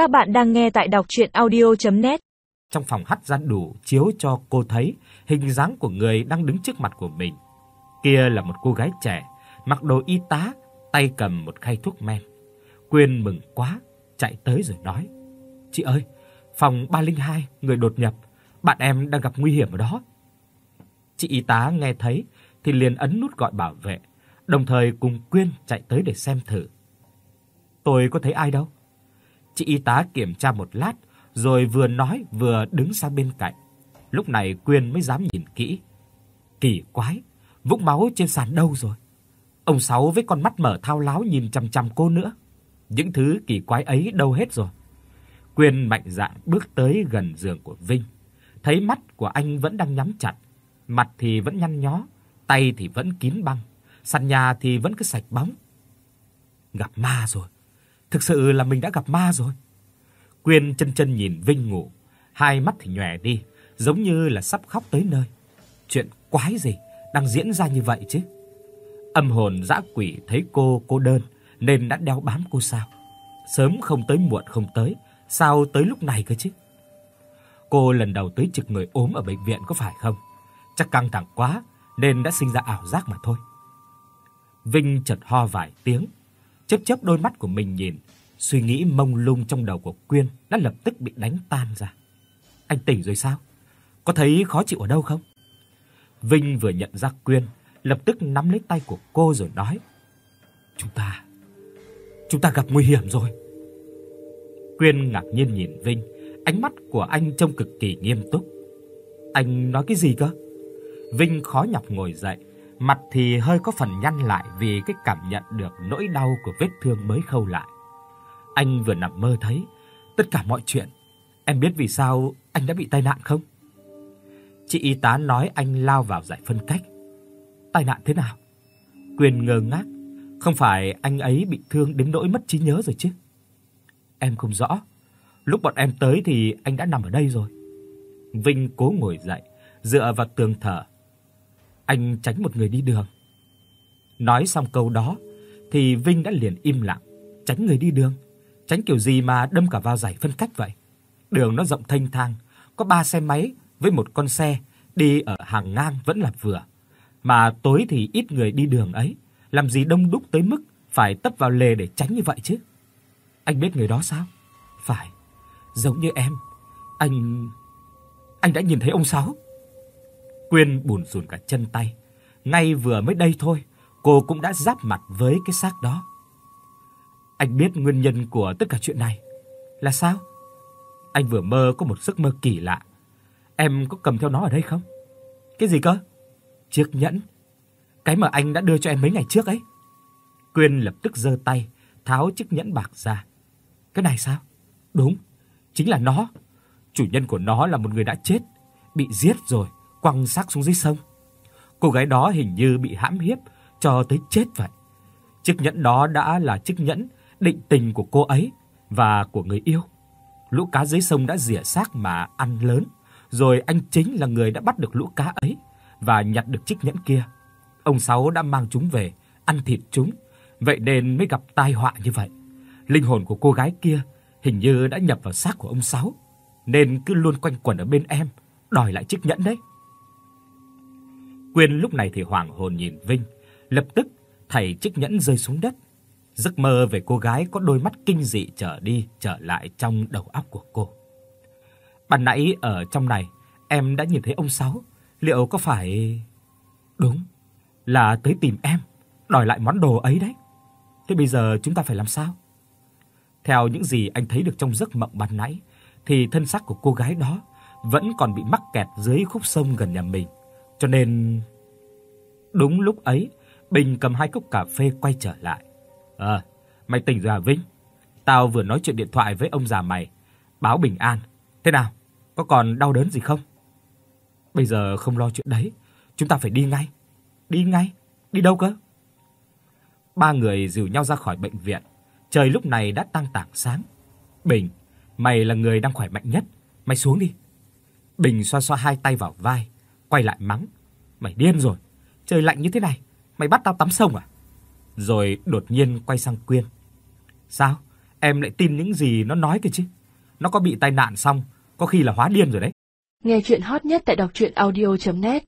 Các bạn đang nghe tại đọc audio net Trong phòng hắt ra đủ chiếu cho cô thấy hình dáng của người đang đứng trước mặt của mình. Kia là một cô gái trẻ, mặc đồ y tá, tay cầm một khay thuốc men. Quyên mừng quá, chạy tới rồi nói: "Chị ơi, phòng 302, người đột nhập, bạn em đang gặp nguy hiểm ở đó." Chị y tá nghe thấy thì liền ấn nút gọi bảo vệ, đồng thời cùng Quyên chạy tới để xem thử. "Tôi có thấy ai đâu?" Chị y tá kiểm tra một lát, rồi vừa nói vừa đứng sang bên cạnh. Lúc này Quyên mới dám nhìn kỹ. Kỳ quái, vũng máu trên sàn đâu rồi? Ông Sáu với con mắt mở thao láo nhìn chằm chằm cô nữa. Những thứ kỳ quái ấy đâu hết rồi? Quyên mạnh dạn bước tới gần giường của Vinh, thấy mắt của anh vẫn đang nhắm chặt, mặt thì vẫn nhăn nhó, tay thì vẫn kín băng, sàn nhà thì vẫn cứ sạch bóng. Gặp ma rồi. Thực sự là mình đã gặp ma rồi. Quyên chân chân nhìn Vinh ngủ, hai mắt thì nhòe đi, giống như là sắp khóc tới nơi. Chuyện quái gì đang diễn ra như vậy chứ? Âm hồn dã quỷ thấy cô cô đơn nên đã đeo bám cô sao? Sớm không tới muộn không tới, sao tới lúc này cơ chứ? Cô lần đầu tới trực người ốm ở bệnh viện có phải không? Chắc căng thẳng quá nên đã sinh ra ảo giác mà thôi. Vinh chợt ho vài tiếng, chớp chớp đôi mắt của mình nhìn, suy nghĩ mông lung trong đầu của Quyên đã lập tức bị đánh tan ra. Anh tỉnh rồi sao? Có thấy khó chịu ở đâu không? Vinh vừa nhận ra Quyên, lập tức nắm lấy tay của cô rồi nói: "Chúng ta chúng ta gặp nguy hiểm rồi." Quyên ngạc nhiên nhìn Vinh, ánh mắt của anh trông cực kỳ nghiêm túc. "Anh nói cái gì cơ?" Vinh khó nhọc ngồi dậy, mặt thì hơi có phần nhăn lại vì cái cảm nhận được nỗi đau của vết thương mới khâu lại. Anh vừa nằm mơ thấy tất cả mọi chuyện. Em biết vì sao anh đã bị tai nạn không? Chị y tá nói anh lao vào giải phân cách. Tai nạn thế nào? Quyền ngơ ngác, không phải anh ấy bị thương đến nỗi mất trí nhớ rồi chứ? Em không rõ. Lúc bọn em tới thì anh đã nằm ở đây rồi. Vinh cố ngồi dậy, dựa vào tường thở. Anh tránh một người đi đường. Nói xong câu đó thì Vinh đã liền im lặng, tránh người đi đường. Tránh kiểu gì mà đâm cả vào giải phân cách vậy? Đường nó rộng thênh thang, có 3 xe máy với một con xe đi ở hàng ngang vẫn là vừa. Mà tối thì ít người đi đường ấy, làm gì đông đúc tới mức phải tấp vào lề để tránh như vậy chứ? Anh biết người đó sao? Phải, giống như em. Anh anh đã nhìn thấy ông Sáu. Quyên bủn rủn cả chân tay. Ngay vừa mới đây thôi, cô cũng đã giáp mặt với cái xác đó. Anh biết nguyên nhân của tất cả chuyện này là sao? Anh vừa mơ có một giấc mơ kỳ lạ. Em có cầm theo nó ở đây không? Cái gì cơ? Chiếc nhẫn. Cái mà anh đã đưa cho em mấy ngày trước ấy. Quyên lập tức giơ tay, tháo chiếc nhẫn bạc ra. Cái này sao? Đúng, chính là nó. Chủ nhân của nó là một người đã chết, bị giết rồi, quăng xác xuống dưới sông. Cô gái đó hình như bị hãm hiếp cho tới chết vậy. Chiếc nhẫn đó đã là chiếc nhẫn định tình của cô ấy và của người yêu. Lũ cá dưới sông đã rỉa xác mà ăn lớn, rồi anh chính là người đã bắt được lũ cá ấy và nhặt được chiếc nhẫn kia. Ông Sáu đã mang chúng về, ăn thịt chúng, vậy nên mới gặp tai họa như vậy. Linh hồn của cô gái kia hình như đã nhập vào xác của ông Sáu, nên cứ luôn quanh quẩn ở bên em, đòi lại chiếc nhẫn đấy. Quyên lúc này thì hoảng hồn nhìn Vinh, lập tức thầy chiếc nhẫn rơi xuống đất. Giấc mơ về cô gái có đôi mắt kinh dị trở đi trở lại trong đầu óc của cô. Ban nãy ở trong này em đã nhìn thấy ông Sáu, liệu có phải Đúng, là tới tìm em, đòi lại món đồ ấy đấy. Thế bây giờ chúng ta phải làm sao? Theo những gì anh thấy được trong giấc mộng ban nãy thì thân xác của cô gái đó vẫn còn bị mắc kẹt dưới khúc sông gần nhà mình. Cho nên đúng lúc ấy, Bình cầm hai cốc cà phê quay trở lại. "Ờ, mày tỉnh rồi à Vinh? Tao vừa nói chuyện điện thoại với ông già mày, báo bình an. Thế nào? Có còn đau đớn gì không?" "Bây giờ không lo chuyện đấy, chúng ta phải đi ngay." "Đi ngay? Đi đâu cơ?" Ba người dìu nhau ra khỏi bệnh viện. Trời lúc này đã tăng tảng sáng. "Bình, mày là người đang khỏe mạnh nhất, mày xuống đi." Bình xoa xoa hai tay vào vai, quay lại mắng, "Mày điên rồi, trời lạnh như thế này, mày bắt tao tắm sông à?" Rồi đột nhiên quay sang Quyên. "Sao? em lại tin những gì nó nói kìa chứ. Nó có bị tai nạn xong, có khi là hóa điên rồi đấy. Nghe truyện hot nhất tại doctruyenaudio.net